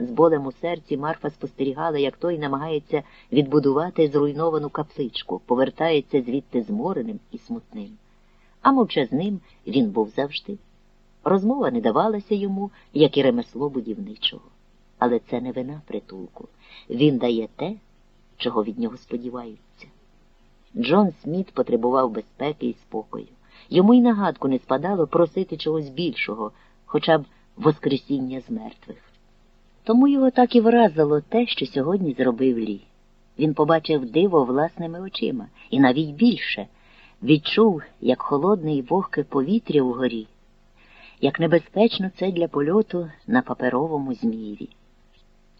З болем у серці Марфа спостерігала, як той намагається відбудувати зруйновану капличку, повертається звідти змореним і смутним. А мовчазним він був завжди. Розмова не давалася йому, як і ремесло будівничого. Але це не вина притулку. Він дає те, чого від нього сподіваються. Джон Сміт потребував безпеки і спокою. Йому й нагадку не спадало просити чогось більшого, хоча б Воскресіння з мертвих. Тому його так і вразило те, що сьогодні зробив Лі. Він побачив диво власними очима і навіть більше відчув, як холодне і вогке повітря вгорі, як небезпечно це для польоту на паперовому змієві.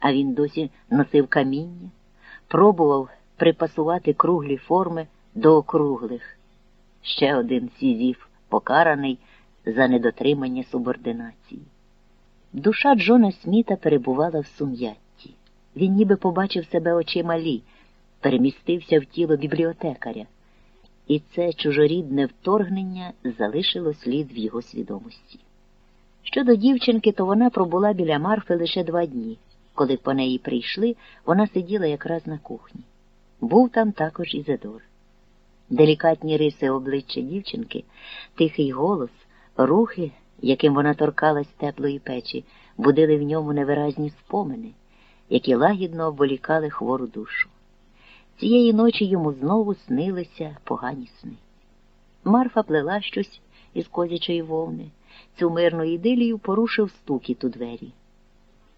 А він досі носив каміння, пробував припасувати круглі форми до округлих. Ще один сізів, покараний за недотримання субординації. Душа Джона Сміта перебувала в сум'ятті. Він ніби побачив себе очима Лі, перемістився в тіло бібліотекаря, і це чужорідне вторгнення залишило слід в його свідомості. Щодо дівчинки, то вона пробула біля Марфи лише два дні. Коли по неї прийшли, вона сиділа якраз на кухні. Був там також і Зедор. Делікатні риси обличчя дівчинки, тихий голос, рухи яким вона торкалась теплої печі, будили в ньому невиразні спомини, які лагідно обволікали хвору душу. Цієї ночі йому знову снилися погані сни. Марфа плела щось із козячої вовни. Цю мирну ідилію порушив стукіт у двері.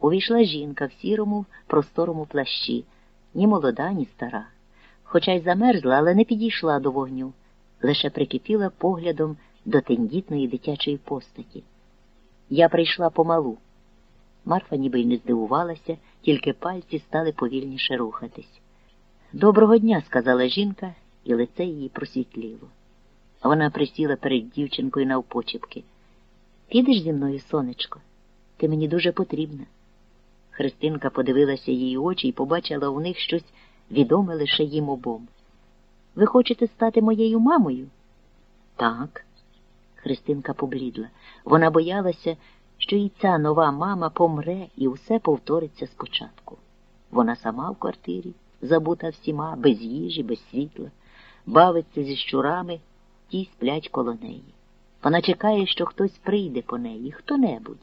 Увійшла жінка в сірому, просторому плащі, ні молода, ні стара. Хоча й замерзла, але не підійшла до вогню, лише прикипіла поглядом до тендітної дитячої постаті. Я прийшла помалу. Марфа ніби й не здивувалася, тільки пальці стали повільніше рухатись. Доброго дня, сказала жінка, і лице її просвітліло. Вона присіла перед дівчинкою навпочепки. Підеш зі мною, сонечко, ти мені дуже потрібна. Христинка подивилася її очі і побачила у них щось відоме лише їм обом. Ви хочете стати моєю мамою? Так. Христинка поблідла. Вона боялася, що і ця нова мама помре і усе повториться спочатку. Вона сама в квартирі, забута всіма, без їжі, без світла, бавиться зі щурами, ті сплять коло неї. Вона чекає, що хтось прийде по неї, хто-небудь.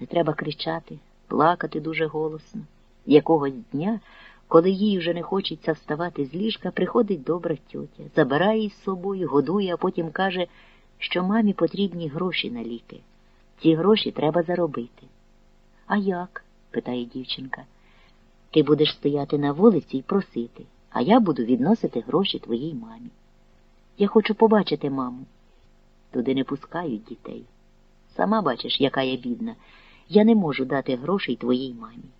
Не треба кричати, плакати дуже голосно. Якогось дня, коли їй вже не хочеться вставати з ліжка, приходить добра тьотя, забирає із собою, годує, а потім каже, що мамі потрібні гроші на ліки. Ці гроші треба заробити. А як? питає дівчинка. Ти будеш стояти на вулиці і просити, а я буду відносити гроші твоїй мамі. Я хочу побачити маму. Туди не пускають дітей. Сама бачиш, яка я бідна. Я не можу дати грошей твоїй мамі.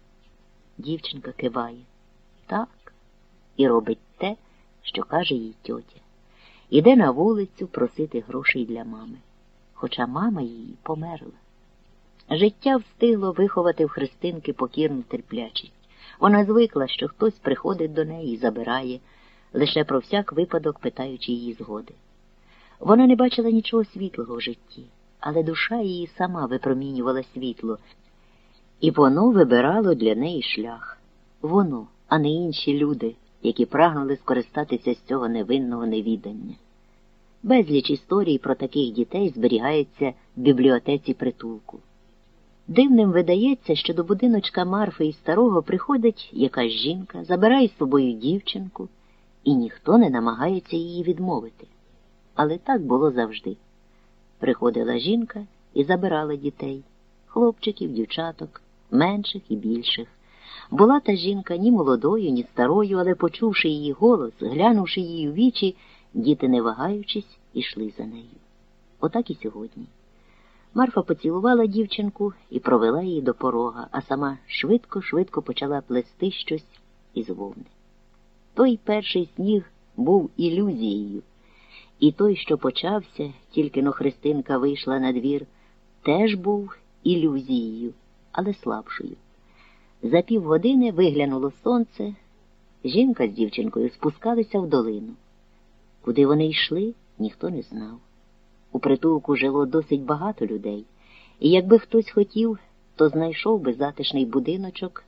Дівчинка киває. Так, і робить те, що каже їй тьотя. Іде на вулицю просити грошей для мами, хоча мама її померла. Життя встигло виховати в Христинки покірну терплячість. Вона звикла, що хтось приходить до неї і забирає, лише про всяк випадок питаючи її згоди. Вона не бачила нічого світлого в житті, але душа її сама випромінювала світло, і воно вибирало для неї шлях. Воно, а не інші люди, які прагнули скористатися з цього невинного невідання. Безліч історій про таких дітей зберігається в бібліотеці притулку. Дивним видається, що до будиночка Марфи і старого приходить якась жінка, забирає з собою дівчинку, і ніхто не намагається її відмовити. Але так було завжди. Приходила жінка і забирала дітей, хлопчиків, дівчаток, менших і більших. Була та жінка ні молодою, ні старою, але, почувши її голос, глянувши її в вічі, діти, не вагаючись, ішли за нею. Отак і сьогодні. Марфа поцілувала дівчинку і провела її до порога, а сама швидко-швидко почала плести щось із вовни. Той перший сніг був ілюзією, і той, що почався, тільки но Христинка вийшла на двір, теж був ілюзією, але слабшою. За півгодини виглянуло сонце, жінка з дівчинкою спускалися в долину. Куди вони йшли, ніхто не знав. У притулку жило досить багато людей, і якби хтось хотів, то знайшов би затишний будиночок